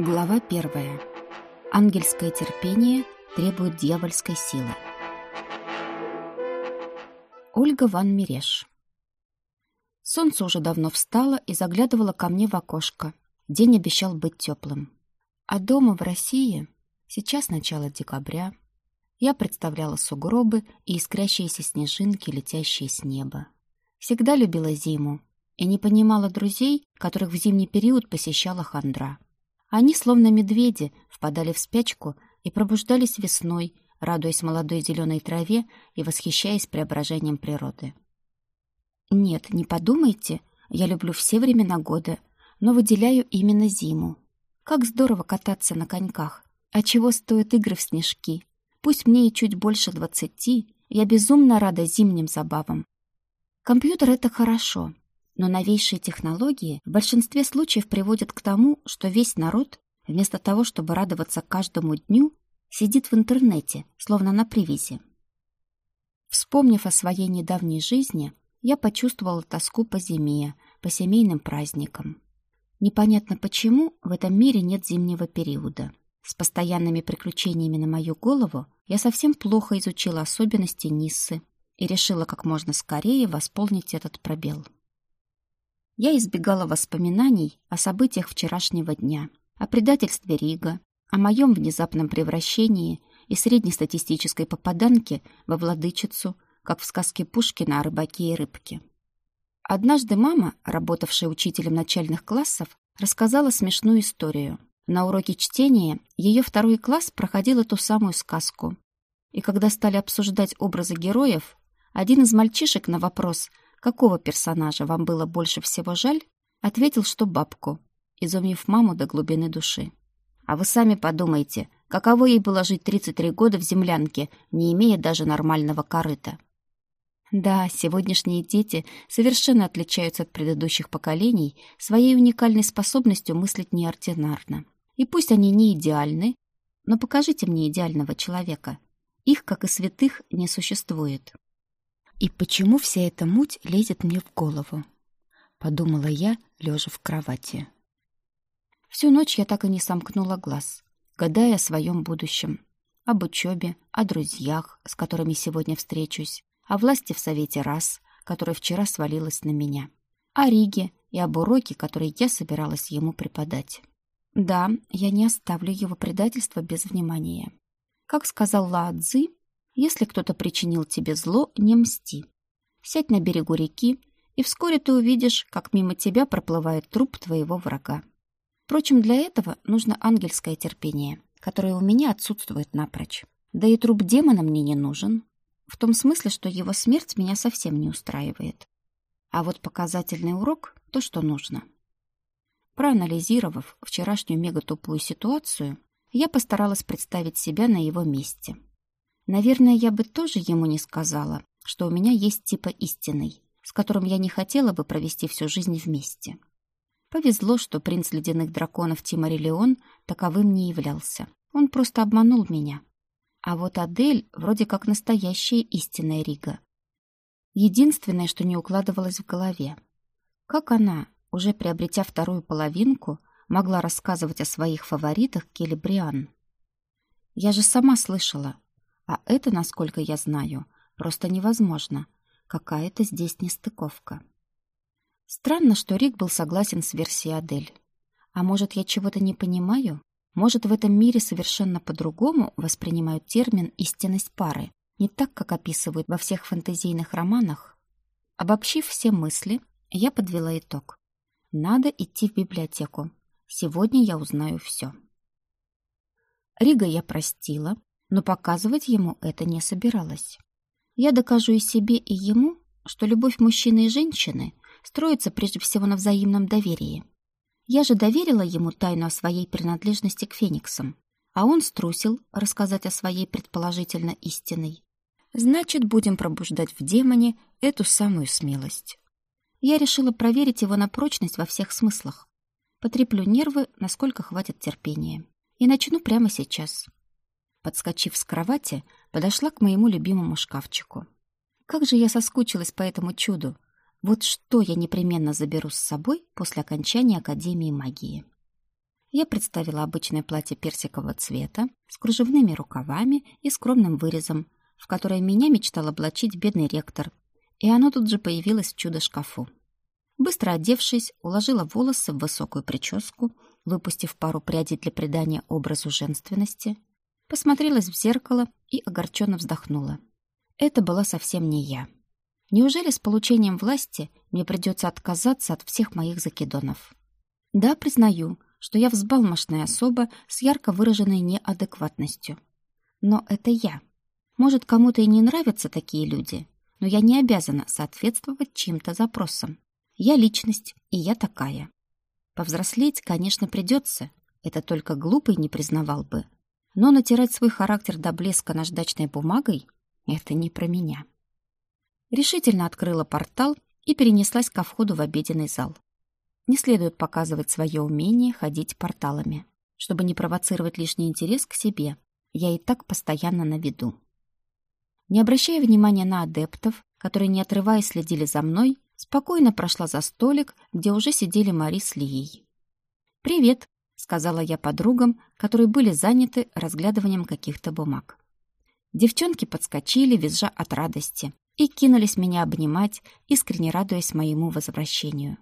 Глава первая. Ангельское терпение требует дьявольской силы. Ольга Ван Миреш. Солнце уже давно встало и заглядывало ко мне в окошко. День обещал быть теплым. А дома в России сейчас начало декабря. Я представляла сугробы и искрящиеся снежинки, летящие с неба. Всегда любила зиму и не понимала друзей, которых в зимний период посещала хандра. Они, словно медведи, впадали в спячку и пробуждались весной, радуясь молодой зеленой траве и восхищаясь преображением природы. Нет, не подумайте, я люблю все времена года, но выделяю именно зиму. Как здорово кататься на коньках. А чего стоят игры в снежки? Пусть мне и чуть больше двадцати, я безумно рада зимним забавам. Компьютер — это хорошо, но новейшие технологии в большинстве случаев приводят к тому, что весь народ, вместо того, чтобы радоваться каждому дню, сидит в интернете, словно на привязи. Вспомнив о своей недавней жизни, я почувствовала тоску по зиме, по семейным праздникам. Непонятно почему в этом мире нет зимнего периода. С постоянными приключениями на мою голову я совсем плохо изучила особенности Ниссы и решила как можно скорее восполнить этот пробел. Я избегала воспоминаний о событиях вчерашнего дня, о предательстве Рига, о моем внезапном превращении из среднестатистической попаданки во владычицу, как в сказке Пушкина о рыбаке и рыбке. Однажды мама, работавшая учителем начальных классов, рассказала смешную историю. На уроке чтения ее второй класс проходил эту самую сказку. И когда стали обсуждать образы героев, один из мальчишек на вопрос – какого персонажа вам было больше всего жаль, ответил, что бабку, изумив маму до глубины души. А вы сами подумайте, каково ей было жить 33 года в землянке, не имея даже нормального корыта. Да, сегодняшние дети совершенно отличаются от предыдущих поколений своей уникальной способностью мыслить неординарно. И пусть они не идеальны, но покажите мне идеального человека. Их, как и святых, не существует. И почему вся эта муть лезет мне в голову? Подумала я, лежа в кровати. Всю ночь я так и не сомкнула глаз, гадая о своем будущем, об учебе, о друзьях, с которыми сегодня встречусь, о власти в Совете РАС, которая вчера свалилась на меня, о Риге и об уроке, который я собиралась ему преподать. Да, я не оставлю его предательство без внимания. Как сказал Лаа Цзи, если кто-то причинил тебе зло, не мсти. Сядь на берегу реки, и вскоре ты увидишь, как мимо тебя проплывает труп твоего врага. Впрочем, для этого нужно ангельское терпение, которое у меня отсутствует напрочь. Да и труп демона мне не нужен. В том смысле, что его смерть меня совсем не устраивает. А вот показательный урок — то, что нужно. Проанализировав вчерашнюю мегатупую ситуацию, я постаралась представить себя на его месте — Наверное, я бы тоже ему не сказала, что у меня есть типа истинный, с которым я не хотела бы провести всю жизнь вместе. Повезло, что принц ледяных драконов Тимарилеон таковым не являлся. Он просто обманул меня. А вот Адель вроде как настоящая истинная Рига. Единственное, что не укладывалось в голове. Как она, уже приобретя вторую половинку, могла рассказывать о своих фаворитах Келли Бриан? Я же сама слышала, а это, насколько я знаю, просто невозможно. Какая-то здесь нестыковка. Странно, что Рик был согласен с версией Адель. А может, я чего-то не понимаю? Может, в этом мире совершенно по-другому воспринимают термин «истинность пары», не так, как описывают во всех фэнтезийных романах? Обобщив все мысли, я подвела итог. Надо идти в библиотеку. Сегодня я узнаю все. Рига я простила, но показывать ему это не собиралась. Я докажу и себе, и ему, что любовь мужчины и женщины строится прежде всего на взаимном доверии. Я же доверила ему тайну о своей принадлежности к фениксам, а он струсил рассказать о своей предположительно истинной. Значит, будем пробуждать в демоне эту самую смелость. Я решила проверить его на прочность во всех смыслах. Потреплю нервы, насколько хватит терпения. И начну прямо сейчас. Подскочив с кровати, подошла к моему любимому шкафчику. Как же я соскучилась по этому чуду. Вот что я непременно заберу с собой после окончания Академии магии. Я представила обычное платье персикового цвета с кружевными рукавами и скромным вырезом, в которое меня мечтал облачить бедный ректор, и оно тут же появилось в чудо-шкафу. Быстро одевшись, уложила волосы в высокую прическу, выпустив пару прядей для придания образу женственности, посмотрелась в зеркало и огорченно вздохнула. Это была совсем не я. Неужели с получением власти мне придется отказаться от всех моих закидонов? Да, признаю, что я взбалмошная особа с ярко выраженной неадекватностью. Но это я. Может, кому-то и не нравятся такие люди, но я не обязана соответствовать чьим-то запросам. Я личность, и я такая. Повзрослеть, конечно, придется, это только глупый не признавал бы. Но натирать свой характер до блеска наждачной бумагой — это не про меня решительно открыла портал и перенеслась ко входу в обеденный зал. Не следует показывать свое умение ходить порталами, чтобы не провоцировать лишний интерес к себе. Я и так постоянно на виду. Не обращая внимания на адептов, которые, не отрываясь, следили за мной, спокойно прошла за столик, где уже сидели Мари с Лией. «Привет», — сказала я подругам, которые были заняты разглядыванием каких-то бумаг. Девчонки подскочили, визжа от радости, и кинулись меня обнимать, искренне радуясь моему возвращению.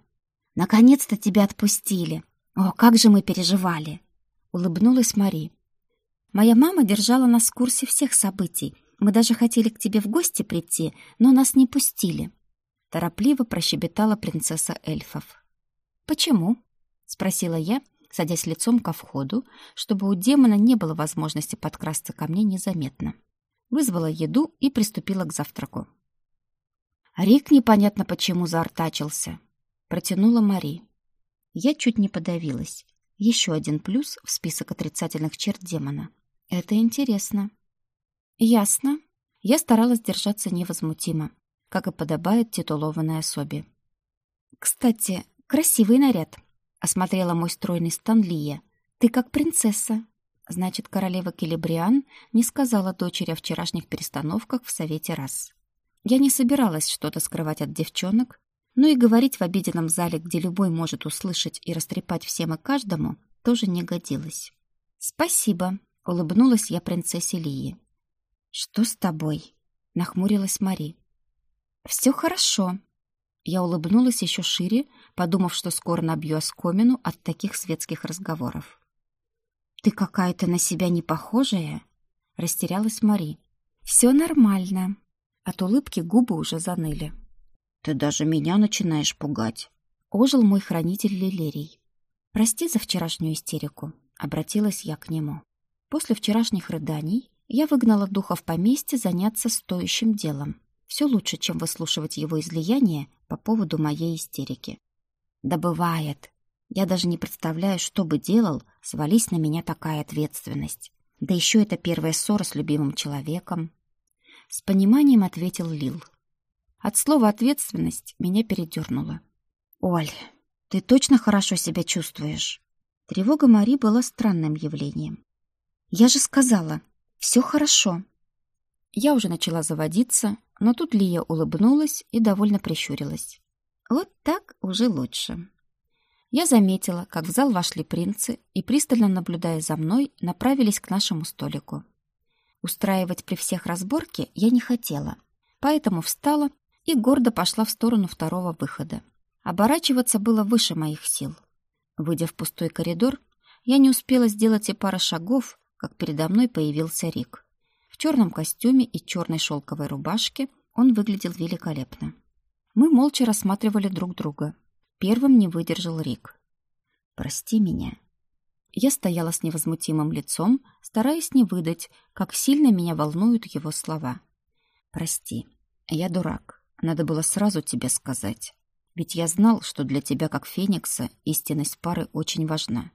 «Наконец-то тебя отпустили! О, как же мы переживали!» — улыбнулась Мари. «Моя мама держала нас в курсе всех событий. Мы даже хотели к тебе в гости прийти, но нас не пустили». Торопливо прощебетала принцесса эльфов. «Почему?» — спросила я, садясь лицом ко входу, чтобы у демона не было возможности подкрасться ко мне незаметно. Вызвала еду и приступила к завтраку. Рик непонятно почему заортачился. Протянула Мари. Я чуть не подавилась. Еще один плюс в список отрицательных черт демона. Это интересно. Ясно. Я старалась держаться невозмутимо, как и подобает титулованной особе. «Кстати, красивый наряд», — осмотрела мой стройный стан Лия. «Ты как принцесса». Значит, королева Келебриан не сказала дочери о вчерашних перестановках в Совете раз. Я не собиралась что-то скрывать от девчонок, но и говорить в обеденном зале, где любой может услышать и растрепать всем и каждому, тоже не годилось. «Спасибо», — улыбнулась я принцессе Лии. «Что с тобой?» — нахмурилась Мари. «Все хорошо». Я улыбнулась еще шире, подумав, что скоро набью оскомину от таких светских разговоров. «Ты какая-то на себя не похожая?» — растерялась Мари. «Все нормально», от улыбки губы уже заныли. «Ты даже меня начинаешь пугать», — ожил мой хранитель Лилерий. «Прости за вчерашнюю истерику», — обратилась я к нему. После вчерашних рыданий я выгнала духа в поместье заняться стоящим делом. Все лучше, чем выслушивать его излияние по поводу моей истерики. Да бывает. Я даже не представляю, что бы делал, свались на меня такая ответственность. Да еще это первая ссора с любимым человеком. С пониманием ответил Лил. От слова «ответственность» меня передернуло. «Оль, ты точно хорошо себя чувствуешь?» Тревога Мари была странным явлением. «Я же сказала, все хорошо». Я уже начала заводиться, но тут Лия улыбнулась и довольно прищурилась. «Вот так уже лучше». Я заметила, как в зал вошли принцы и, пристально наблюдая за мной, направились к нашему столику. Устраивать при всех разборки я не хотела, поэтому встала и гордо пошла в сторону второго выхода. Оборачиваться было выше моих сил. Выйдя в пустой коридор, я не успела сделать и пары шагов, как передо мной появился Рик. В черном костюме и черной шелковой рубашке он выглядел великолепно. Мы молча рассматривали друг друга. Первым не выдержал Рик. «Прости меня», я стояла с невозмутимым лицом, стараясь не выдать, как сильно меня волнуют его слова. «Прости, я дурак. Надо было сразу тебе сказать. Ведь я знал, что для тебя, как Феникса, истинность пары очень важна.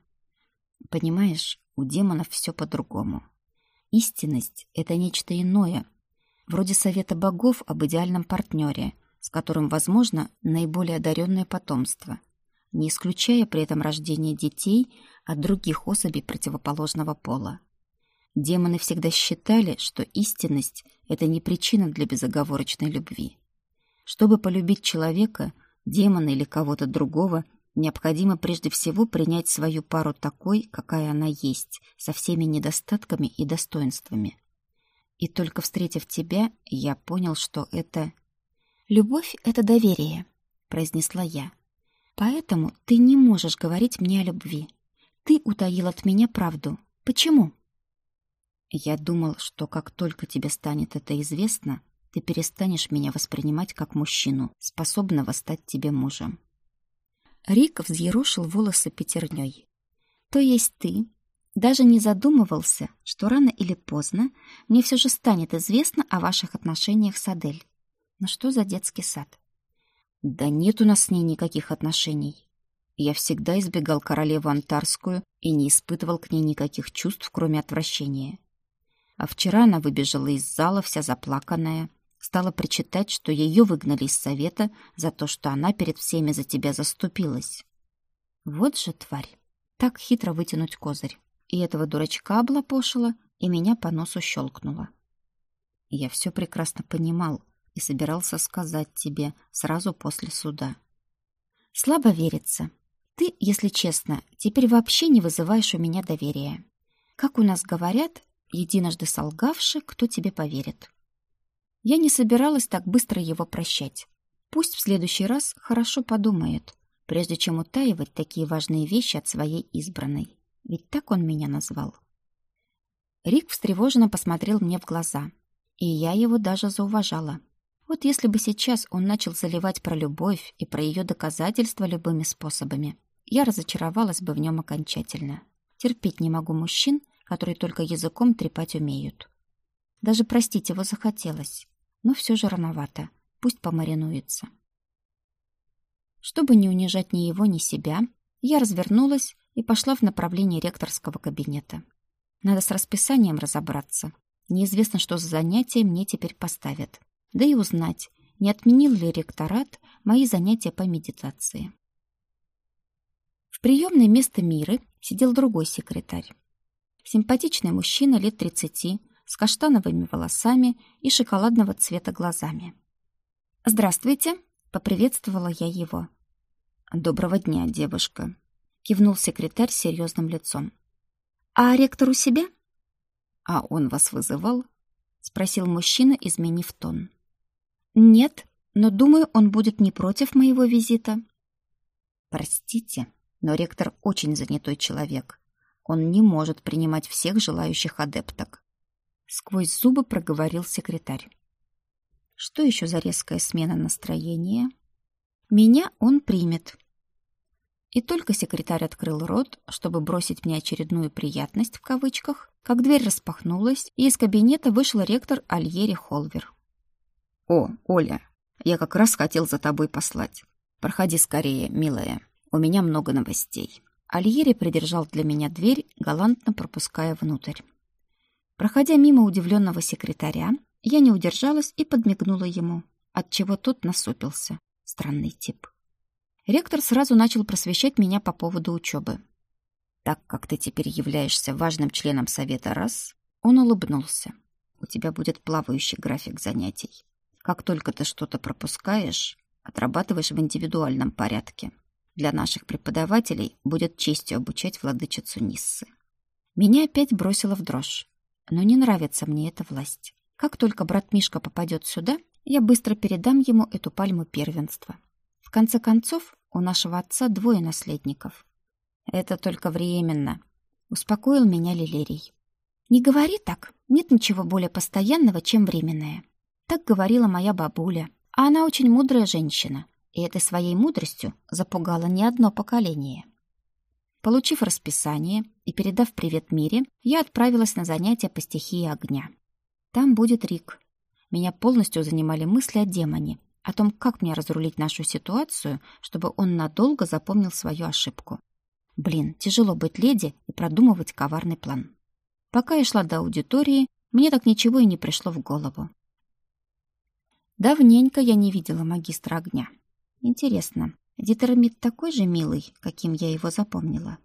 Понимаешь, у демонов все по-другому. Истинность — это нечто иное, вроде совета богов об идеальном партнере, с которым, возможно, наиболее одаренное потомство — не исключая при этом рождение детей от других особей противоположного пола. Демоны всегда считали, что истинность — это не причина для безоговорочной любви. Чтобы полюбить человека, демона или кого-то другого, Необходимо прежде всего принять свою пару такой, какая она есть, со всеми недостатками и достоинствами. И только встретив тебя, я понял, что это... «Любовь — это доверие», — произнесла я. «Поэтому ты не можешь говорить мне о любви. Ты утаил от меня правду. Почему?» «Я думал, что как только тебе станет это известно, ты перестанешь меня воспринимать как мужчину, способного стать тебе мужем. Рик взъерошил волосы пятерней. То есть ты даже не задумывался, что рано или поздно мне все же станет известно о ваших отношениях с Адель. Но что за детский сад? Да нет у нас с ней никаких отношений. Я всегда избегал королеву Антарскую и не испытывал к ней никаких чувств, кроме отвращения. А вчера она выбежала из зала вся заплаканная, стала причитать, что ее выгнали из совета за то, что она перед всеми за тебя заступилась. Вот же тварь! Так хитро вытянуть козырь. И этого дурачка облапошила, и меня по носу щелкнула. Я все прекрасно понимал и собирался сказать тебе сразу после суда. Слабо верится. Ты, если честно, теперь вообще не вызываешь у меня доверия. Как у нас говорят, единожды солгавши, кто тебе поверит. Я не собиралась так быстро его прощать. Пусть в следующий раз хорошо подумает, прежде чем утаивать такие важные вещи от своей избранной. Ведь так он меня назвал. Рик встревоженно посмотрел мне в глаза, и я его даже зауважала. Вот если бы сейчас он начал заливать про любовь и про ее доказательства любыми способами, я разочаровалась бы в нем окончательно. Терпеть не могу мужчин, которые только языком трепать умеют. Даже простить его захотелось но все же рановато. Пусть помаринуется. Чтобы не унижать ни его, ни себя, я развернулась и пошла в направлении ректорского кабинета. Надо с расписанием разобраться. Неизвестно, что за занятия мне теперь поставят. Да и узнать, не отменил ли ректорат мои занятия по медитации. В приемной место Миры сидел другой секретарь. Симпатичный мужчина лет тридцати, с каштановыми волосами и шоколадного цвета глазами. «Здравствуйте!» — поприветствовала я его. «Доброго дня, девушка!» — кивнул секретарь серьезным лицом. «А ректор у себя?» «А он вас вызывал?» — спросил мужчина, изменив тон. «Нет, но думаю, он будет не против моего визита». «Простите, но ректор очень занятой человек. Он не может принимать всех желающих адепток. Сквозь зубы проговорил секретарь. Что еще за резкая смена настроения? Меня он примет. И только секретарь открыл рот, чтобы бросить мне очередную приятность в кавычках, как дверь распахнулась, и из кабинета вышел ректор Альери Холвер. «О, Оля, я как раз хотел за тобой послать. Проходи скорее, милая, у меня много новостей». Альери придержал для меня дверь, галантно пропуская внутрь. Проходя мимо удивленного секретаря, я не удержалась и подмигнула ему, отчего тот насупился. Странный тип. Ректор сразу начал просвещать меня по поводу учебы. «Так как ты теперь являешься важным членом совета раз», он улыбнулся. «У тебя будет плавающий график занятий. Как только ты что-то пропускаешь, отрабатываешь в индивидуальном порядке. Для наших преподавателей будет честью обучать владычицу Ниссы». Меня опять бросило в дрожь. Но не нравится мне эта власть. Как только брат Мишка попадет сюда, я быстро передам ему эту пальму первенства. В конце концов, у нашего отца двое наследников. Это только временно, успокоил меня Лилерий. Не говори так. Нет ничего более постоянного, чем временное. Так говорила моя бабуля, а она очень мудрая женщина, и этой своей мудростью запугала не одно поколение. Получив расписание и передав привет Мире, я отправилась на занятия по стихии огня. Там будет Рик. Меня полностью занимали мысли о демоне, о том, как мне разрулить нашу ситуацию, чтобы он надолго запомнил свою ошибку. Блин, тяжело быть леди и продумывать коварный план. Пока я шла до аудитории, мне так ничего и не пришло в голову. Давненько я не видела магистра огня. Интересно, Дитермит такой же милый, каким я его запомнила.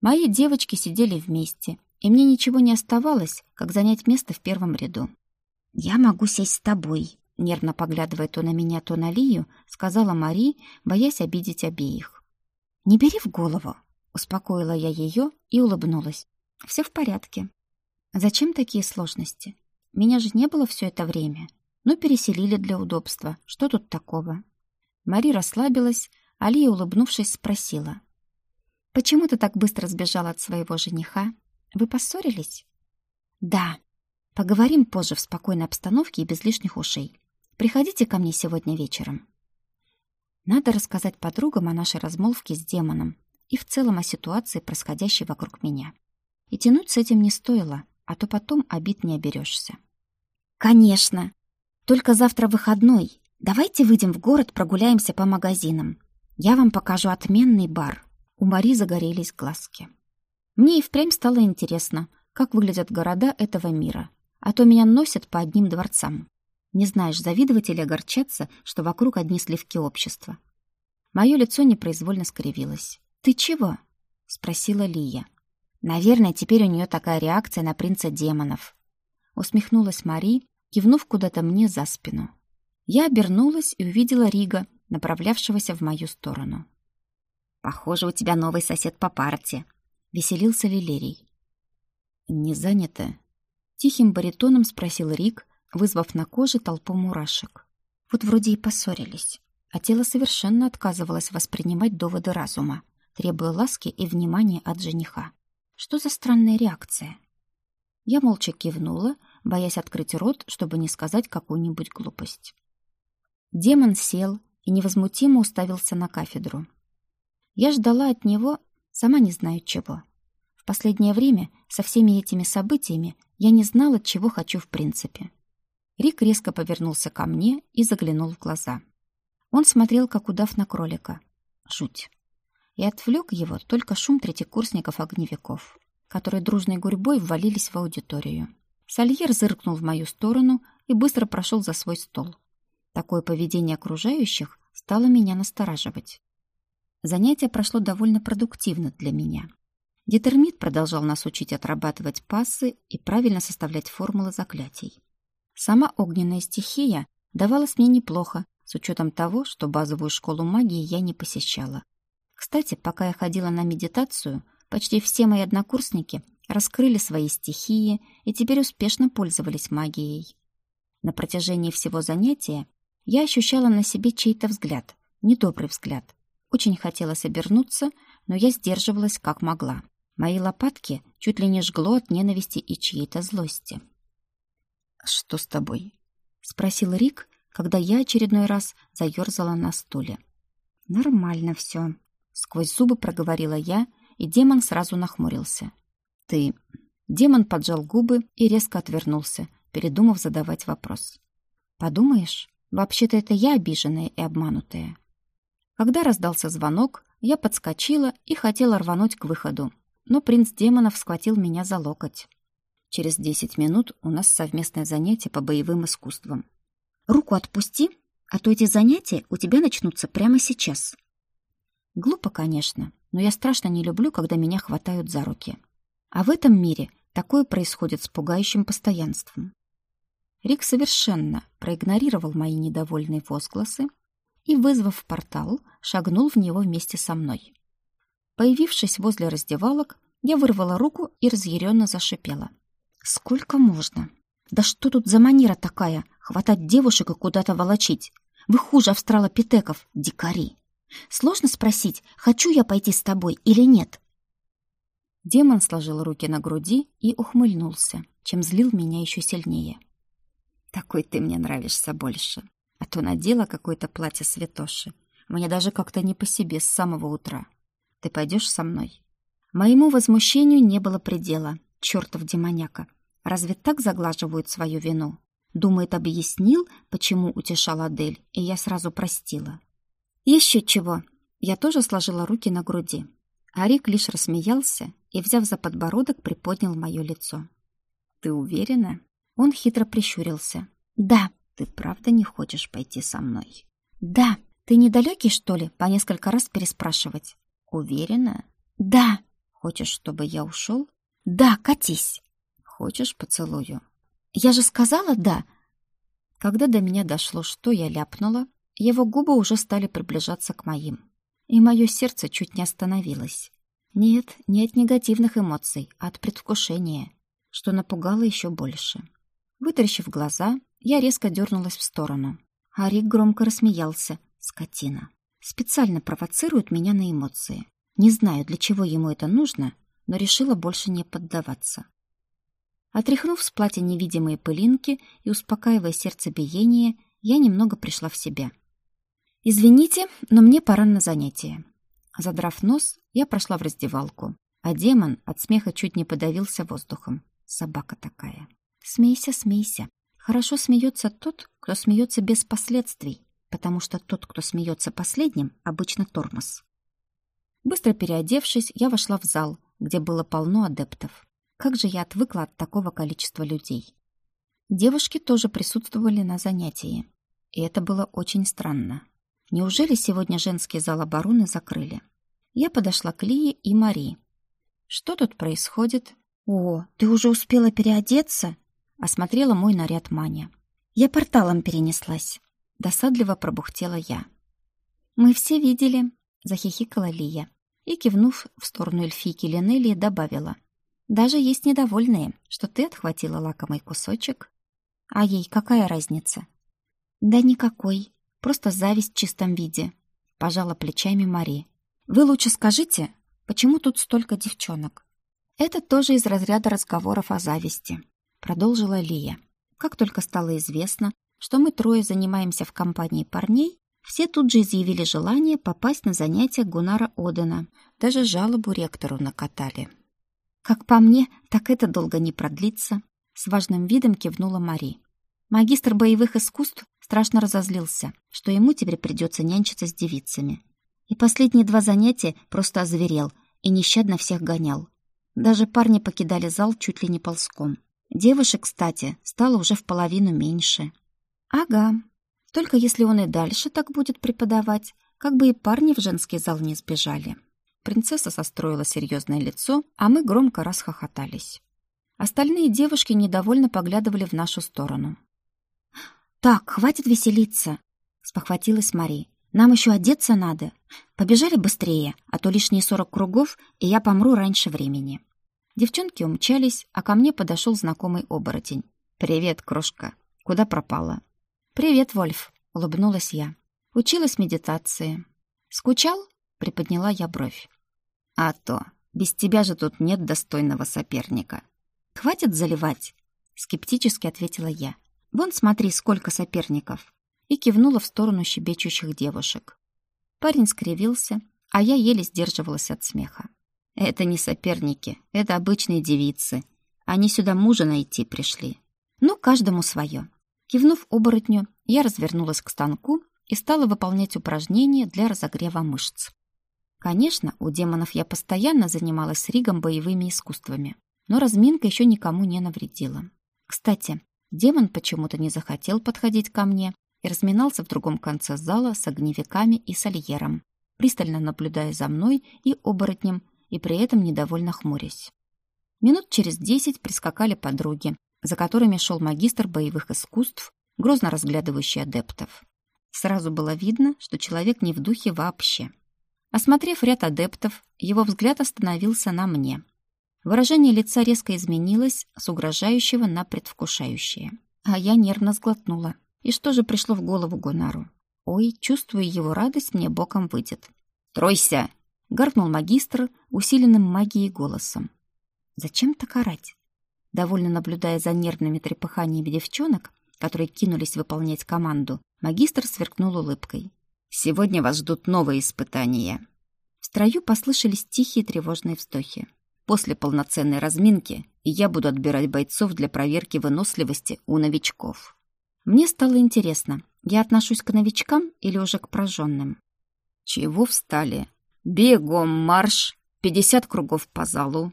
Мои девочки сидели вместе, и мне ничего не оставалось, как занять место в первом ряду. «Я могу сесть с тобой», — нервно поглядывая то на меня, то на Лию, сказала Мари, боясь обидеть обеих. «Не бери в голову», — успокоила я ее и улыбнулась. «Все в порядке. Зачем такие сложности? Меня же не было все это время. Ну, переселили для удобства. Что тут такого?» Мари расслабилась, Алия, улыбнувшись, спросила. «Почему ты так быстро сбежала от своего жениха? Вы поссорились?» «Да. Поговорим позже в спокойной обстановке и без лишних ушей. Приходите ко мне сегодня вечером». Надо рассказать подругам о нашей размолвке с демоном и в целом о ситуации, происходящей вокруг меня. И тянуть с этим не стоило, а то потом обид не оберешься. «Конечно! Только завтра выходной. Давайте выйдем в город, прогуляемся по магазинам. Я вам покажу отменный бар». У Мари загорелись глазки. Мне и впрямь стало интересно, как выглядят города этого мира, а то меня носят по одним дворцам. Не знаешь, завидовать или огорчаться, что вокруг одни сливки общества. Мое лицо непроизвольно скривилось. «Ты чего?» — спросила Лия. «Наверное, теперь у нее такая реакция на принца демонов». Усмехнулась Мари, кивнув куда-то мне за спину. Я обернулась и увидела Рига, направлявшегося в мою сторону. «Похоже, у тебя новый сосед по парте», — веселился Лилерий. «Не занято?» — тихим баритоном спросил Рик, вызвав на коже толпу мурашек. Вот вроде и поссорились, а тело совершенно отказывалось воспринимать доводы разума, требуя ласки и внимания от жениха. Что за странная реакция? Я молча кивнула, боясь открыть рот, чтобы не сказать какую-нибудь глупость. Демон сел и невозмутимо уставился на кафедру. Я ждала от него, сама не знаю чего. В последнее время со всеми этими событиями я не знала, чего хочу в принципе. Рик резко повернулся ко мне и заглянул в глаза. Он смотрел, как удав на кролика. Жуть. И отвлек его только шум третьекурсников-огневиков, которые дружной гурьбой ввалились в аудиторию. Сальер зыркнул в мою сторону и быстро прошел за свой стол. Такое поведение окружающих стало меня настораживать. Занятие прошло довольно продуктивно для меня. Детермит продолжал нас учить отрабатывать пассы и правильно составлять формулы заклятий. Сама огненная стихия давалась мне неплохо, с учетом того, что базовую школу магии я не посещала. Кстати, пока я ходила на медитацию, почти все мои однокурсники раскрыли свои стихии и теперь успешно пользовались магией. На протяжении всего занятия я ощущала на себе чей-то взгляд, недобрый взгляд. Очень хотелось обернуться, но я сдерживалась как могла. Мои лопатки чуть ли не жгло от ненависти и чьей-то злости. «Что с тобой?» — спросил Рик, когда я очередной раз заерзала на стуле. «Нормально все», — сквозь зубы проговорила я, и демон сразу нахмурился. «Ты...» Демон поджал губы и резко отвернулся, передумав задавать вопрос. «Подумаешь, вообще-то это я обиженная и обманутая». Когда раздался звонок, я подскочила и хотела рвануть к выходу, но принц демонов схватил меня за локоть. Через десять минут у нас совместное занятие по боевым искусствам. Руку отпусти, а то эти занятия у тебя начнутся прямо сейчас. Глупо, конечно, но я страшно не люблю, когда меня хватают за руки. А в этом мире такое происходит с пугающим постоянством. Рик совершенно проигнорировал мои недовольные возгласы и, вызвав портал, шагнул в него вместе со мной. Появившись возле раздевалок, я вырвала руку и разъяренно зашипела — Сколько можно? Да что тут за манера такая? Хватать девушек и куда-то волочить. Вы хуже австралопитеков, дикари. Сложно спросить, хочу я пойти с тобой или нет. Демон сложил руки на груди и ухмыльнулся, чем злил меня еще сильнее. Такой ты мне нравишься больше. А то надела какое-то платье святоши. Мне даже как-то не по себе с самого утра. Ты пойдешь со мной? Моему возмущению не было предела, Чёртов демоняка. Разве так заглаживают свою вину? Думает, объяснил, почему утешал Адель, и я сразу простила. Еще чего. Я тоже сложила руки на груди. Арик лишь рассмеялся и, взяв за подбородок, приподнял мое лицо. «Ты уверена?» Он хитро прищурился. «Да, ты правда не хочешь пойти со мной?» «Да, ты недалекий, что ли?» По несколько раз переспрашивать. «Уверена?» «Да». «Хочешь, чтобы я ушел?» «Да, катись!» «Хочешь поцелую?» «Я же сказала «да!» Когда до меня дошло, что я ляпнула, его губы уже стали приближаться к моим. и мое сердце чуть не остановилось. Нет, не от негативных эмоций, а от предвкушения, что напугало еще больше. Вытаращив глаза, я резко дернулась в сторону. А Рик громко рассмеялся. Скотина. Специально провоцирует меня на эмоции. Не знаю, для чего ему это нужно, но решила больше не поддаваться. Отряхнув с платья невидимые пылинки и успокаивая сердцебиение, я немного пришла в себя. «Извините, но мне пора на занятие». Задрав нос, я прошла в раздевалку, а демон от смеха чуть не подавился воздухом. Собака такая. Смейся, смейся. Хорошо смеется тот, кто смеется без последствий, потому что тот, кто смеется последним, обычно тормоз. Быстро переодевшись, я вошла в зал, где было полно адептов. Как же я отвыкла от такого количества людей. Девушки тоже присутствовали на занятии, и это было очень странно. Неужели сегодня женский зал обороны закрыли? Я подошла к Лии и Мари. Что тут происходит? О, ты уже успела переодеться? Осмотрела мой наряд Маня. Я порталом перенеслась. Досадливо пробухтела я. Мы все видели, захихикала Лия и, кивнув в сторону эльфийки Ленелии, добавила. Даже есть недовольные, что ты отхватила лакомый кусочек. А ей какая разница? Да никакой, просто зависть в чистом виде. Пожала плечами Мари. Вы лучше скажите, почему тут столько девчонок? Это тоже из разряда разговоров о зависти продолжила Лия. Как только стало известно, что мы трое занимаемся в компании парней, все тут же изъявили желание попасть на занятия Гунара Одена. Даже жалобу ректору накатали. Как по мне, так это долго не продлится, с важным видом кивнула Мари. Магистр боевых искусств страшно разозлился, что ему теперь придется нянчиться с девицами. И последние два занятия просто озверел и нещадно всех гонял. Даже парни покидали зал чуть ли не ползком. Девушек, кстати, стало уже в половину меньше. Ага. Только если он и дальше так будет преподавать, как бы и парни в женский зал не сбежали. Принцесса состроила серьезное лицо, а мы громко расхохотались. Остальные девушки недовольно поглядывали в нашу сторону. «Так, хватит веселиться!» — спохватилась Мари. «Нам еще одеться надо. Побежали быстрее, а то лишние сорок кругов, и я помру раньше времени». Девчонки умчались, а ко мне подошел знакомый оборотень. «Привет, крошка. Куда пропала?» «Привет, Вольф», — улыбнулась я. «Училась медитации». «Скучал?» — приподняла я бровь. «А то. Без тебя же тут нет достойного соперника». «Хватит заливать», — скептически ответила я. «Вон смотри, сколько соперников». И кивнула в сторону щебечущих девушек. Парень скривился, а я еле сдерживалась от смеха. Это не соперники, это обычные девицы. Они сюда мужа найти пришли. Ну, каждому свое. Кивнув оборотню, я развернулась к станку и стала выполнять упражнения для разогрева мышц. Конечно, у демонов я постоянно занималась с Ригом боевыми искусствами, но разминка еще никому не навредила. Кстати, демон почему-то не захотел подходить ко мне и разминался в другом конце зала с огневиками и сольером, пристально наблюдая за мной и оборотнем, и при этом недовольно хмурясь. Минут через десять прискакали подруги, за которыми шел магистр боевых искусств, грозно разглядывающий адептов. Сразу было видно, что человек не в духе вообще. Осмотрев ряд адептов, его взгляд остановился на мне. Выражение лица резко изменилось с угрожающего на предвкушающее. А я нервно сглотнула. И что же пришло в голову Гонару? Ой, чувствуя его радость, мне боком выйдет. «Тройся!» Гаркнул магистр усиленным магией голосом. Зачем так орать? Довольно наблюдая за нервными трепыханиями девчонок, которые кинулись выполнять команду, магистр сверкнул улыбкой. «Сегодня вас ждут новые испытания». В строю послышались тихие тревожные вздохи. «После полноценной разминки я буду отбирать бойцов для проверки выносливости у новичков». Мне стало интересно, я отношусь к новичкам или уже к прожженным? «Чего встали?» Бегом марш! Пятьдесят кругов по залу!»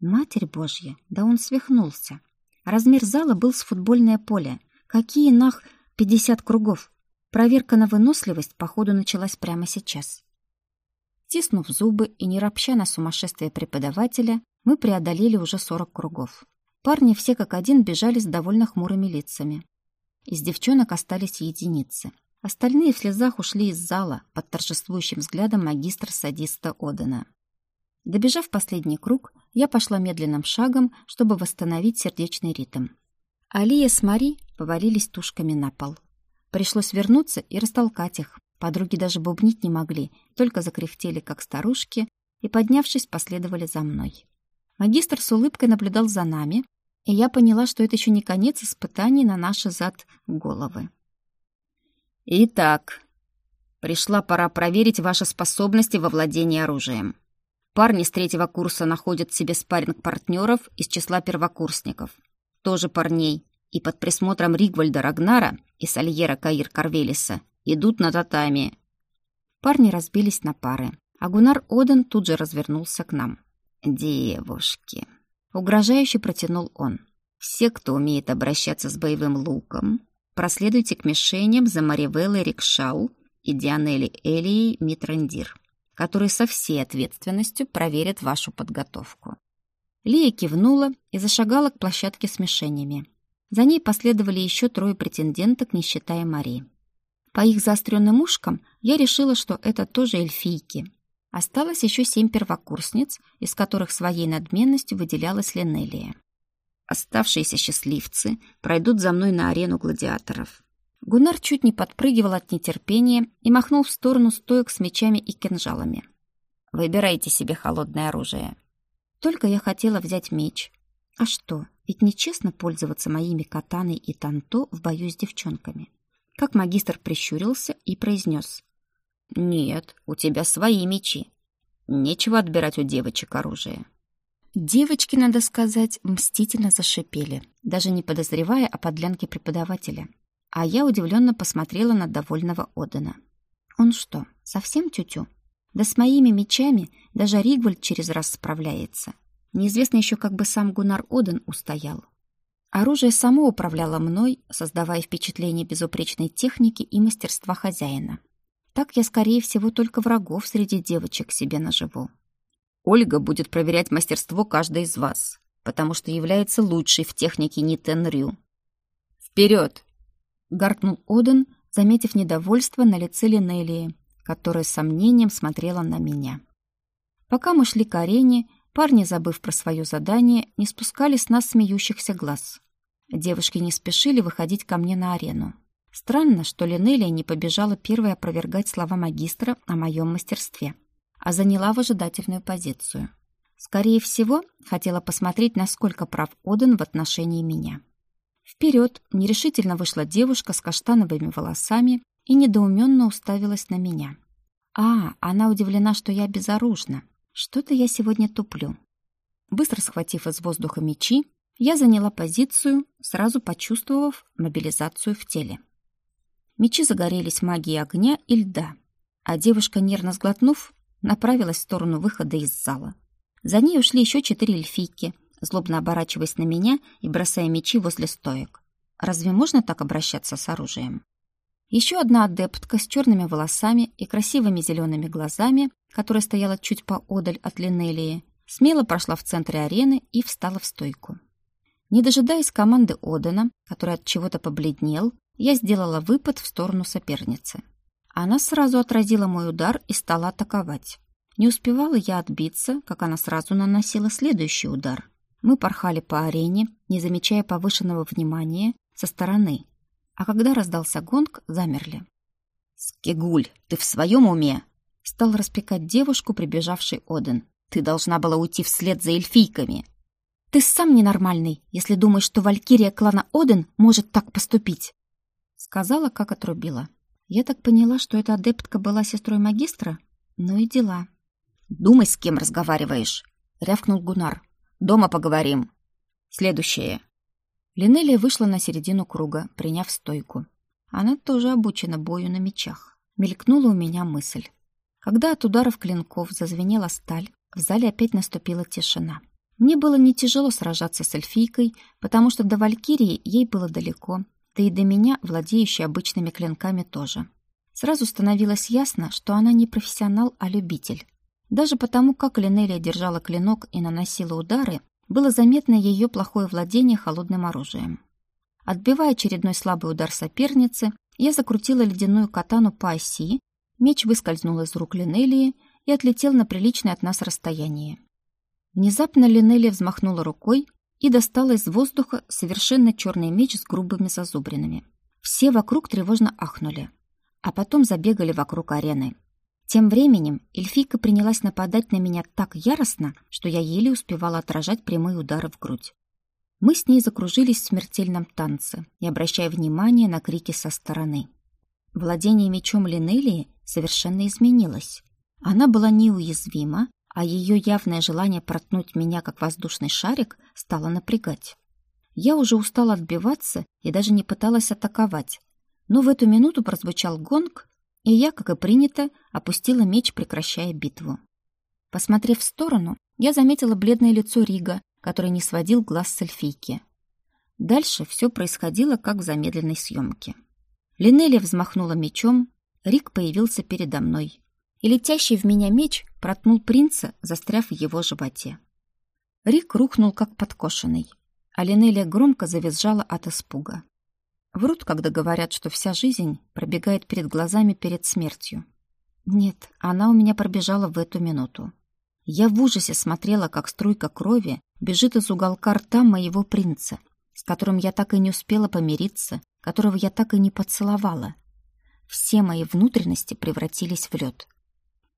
Матерь Божья, да он свихнулся. Размер зала был с футбольное поле. Какие нах пятьдесят кругов? Проверка на выносливость, походу, началась прямо сейчас. Стиснув зубы и не ропща на сумасшествие преподавателя, мы преодолели уже сорок кругов. Парни все как один бежали с довольно хмурыми лицами. Из девчонок остались единицы. Остальные в слезах ушли из зала под торжествующим взглядом магистра-садиста Одена. Добежав последний круг, я пошла медленным шагом, чтобы восстановить сердечный ритм. Алия с Мари повалились тушками на пол. Пришлось вернуться и растолкать их. Подруги даже бубнить не могли, только закряхтели, как старушки, и, поднявшись, последовали за мной. Магистр с улыбкой наблюдал за нами, и я поняла, что это еще не конец испытаний на наши зад головы. «Итак, пришла пора проверить ваши способности во владении оружием. Парни с третьего курса находят себе спарринг-партнеров из числа первокурсников. Тоже парней. И под присмотром Ригвальда Рагнара и Сальера Каир Карвелиса идут на татами. Парни разбились на пары, а Гунар Оден тут же развернулся к нам. «Девушки!» — угрожающе протянул он. «Все, кто умеет обращаться с боевым луком, проследуйте к мишеням за Маривеллой Рикшау и Дианели Элией Митрандир, которые со всей ответственностью проверят вашу подготовку». Лия кивнула и зашагала к площадке с мишенями. За ней последовали еще трое претенденток, не считая Мари. По их заостренным ушкам я решила, что это тоже эльфийки. Осталось еще семь первокурсниц, из которых своей надменностью выделялась Ленелия. Оставшиеся счастливцы пройдут за мной на арену гладиаторов. Гунар чуть не подпрыгивал от нетерпения и махнул в сторону стоек с мечами и кинжалами. «Выбирайте себе холодное оружие». Только я хотела взять меч. А что, ведь нечестно пользоваться моими катаной и танто в бою с девчонками как магистр прищурился и произнес. «Нет, у тебя свои мечи. Нечего отбирать у девочек оружие». Девочки, надо сказать, мстительно зашипели, даже не подозревая о подлянке преподавателя. А я удивленно посмотрела на довольного Одена. Он что, совсем тютю? Да с моими мечами даже Ригвальд через раз справляется. Неизвестно еще, как бы сам Гунар Оден устоял. Оружие само управляло мной, создавая впечатление безупречной техники и мастерства хозяина. Так я, скорее всего, только врагов среди девочек себе наживу. Ольга будет проверять мастерство каждой из вас, потому что является лучшей в технике Нитенрю. «Вперед!» — гаркнул Оден, заметив недовольство на лице Линелии, которая с сомнением смотрела на меня. Пока мы шли к арене, Парни, забыв про свое задание, не спускали с нас смеющихся глаз. Девушки не спешили выходить ко мне на арену. Странно, что Линелия не побежала первой опровергать слова магистра о моем мастерстве, а заняла выжидательную позицию. Скорее всего, хотела посмотреть, насколько прав Оден в отношении меня. Вперед нерешительно вышла девушка с каштановыми волосами и недоуменно уставилась на меня. А, она удивлена, что я безоружна. Что-то я сегодня туплю. Быстро схватив из воздуха мечи, я заняла позицию, сразу почувствовав мобилизацию в теле. Мечи загорелись магией огня и льда, а девушка, нервно сглотнув, направилась в сторону выхода из зала. За ней ушли еще четыре эльфийки, злобно оборачиваясь на меня и бросая мечи возле стоек. Разве можно так обращаться с оружием? Еще одна адептка с черными волосами и красивыми зелеными глазами, которая стояла чуть поодаль от Линелии, смело прошла в центре арены и встала в стойку. Не дожидаясь команды Одена, который от чего-то побледнел, я сделала выпад в сторону соперницы. Она сразу отразила мой удар и стала атаковать. Не успевала я отбиться, как она сразу наносила следующий удар. Мы порхали по арене, не замечая повышенного внимания со стороны, а когда раздался гонг, замерли. «Скигуль, ты в своем уме?» Стал распекать девушку, прибежавший Оден. «Ты должна была уйти вслед за эльфийками!» «Ты сам ненормальный, если думаешь, что валькирия клана Оден может так поступить!» Сказала, как отрубила. Я так поняла, что эта адептка была сестрой магистра? Ну и дела. «Думай, с кем разговариваешь!» — рявкнул Гунар. «Дома поговорим!» «Следующее!» Линелия вышла на середину круга, приняв стойку. Она тоже обучена бою на мечах. Мелькнула у меня мысль. Когда от ударов клинков зазвенела сталь, в зале опять наступила тишина. Мне было не тяжело сражаться с эльфийкой, потому что до Валькирии ей было далеко, да и до меня, владеющей обычными клинками, тоже. Сразу становилось ясно, что она не профессионал, а любитель. Даже потому, как Линелия держала клинок и наносила удары, было заметно ее плохое владение холодным оружием. Отбивая очередной слабый удар соперницы, я закрутила ледяную катану по оси, меч выскользнул из рук Линелии и отлетел на приличное от нас расстояние. Внезапно Линелия взмахнула рукой и достала из воздуха совершенно черный меч с грубыми зазубринами. Все вокруг тревожно ахнули, а потом забегали вокруг арены. Тем временем эльфийка принялась нападать на меня так яростно, что я еле успевала отражать прямые удары в грудь. Мы с ней закружились в смертельном танце, не обращая внимания на крики со стороны. Владение мечом Линелии совершенно изменилось. Она была неуязвима, а ее явное желание проткнуть меня, как воздушный шарик, стало напрягать. Я уже устала отбиваться и даже не пыталась атаковать. Но в эту минуту прозвучал гонг, и я, как и принято, опустила меч, прекращая битву. Посмотрев в сторону, я заметила бледное лицо Рига, который не сводил глаз с эльфийки. Дальше все происходило, как в замедленной съемке. Линелия взмахнула мечом, Рик появился передо мной, и летящий в меня меч проткнул принца, застряв в его животе. Рик рухнул, как подкошенный, а Линелия громко завизжала от испуга. Врут, когда говорят, что вся жизнь пробегает перед глазами перед смертью. Нет, она у меня пробежала в эту минуту. Я в ужасе смотрела, как струйка крови бежит из уголка рта моего принца, с которым я так и не успела помириться, которого я так и не поцеловала. Все мои внутренности превратились в лед.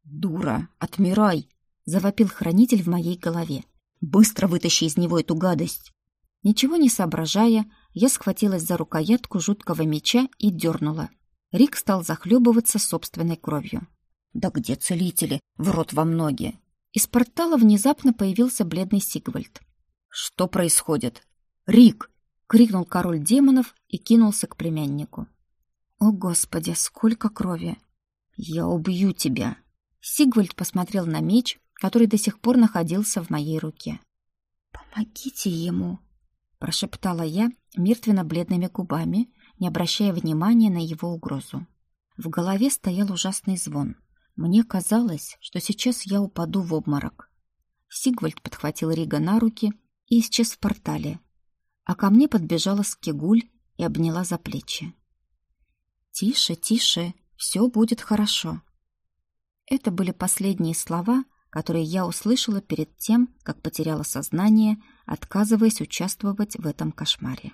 «Дура, отмирай!» — завопил хранитель в моей голове. «Быстро вытащи из него эту гадость!» Ничего не соображая, я схватилась за рукоятку жуткого меча и дернула. Рик стал захлебываться собственной кровью. «Да где целители? В рот во ноги!» Из портала внезапно появился бледный Сигвальд. «Что происходит?» «Рик!» — крикнул король демонов и кинулся к племяннику. «О, Господи, сколько крови!» «Я убью тебя!» Сигвальд посмотрел на меч, который до сих пор находился в моей руке. «Помогите ему!» прошептала я мертвенно-бледными губами, не обращая внимания на его угрозу. В голове стоял ужасный звон. Мне казалось, что сейчас я упаду в обморок. Сигвальд подхватил Рига на руки и исчез в портале, а ко мне подбежала Скигуль и обняла за плечи. «Тише, тише, все будет хорошо». Это были последние слова, которые я услышала перед тем, как потеряла сознание, отказываясь участвовать в этом кошмаре.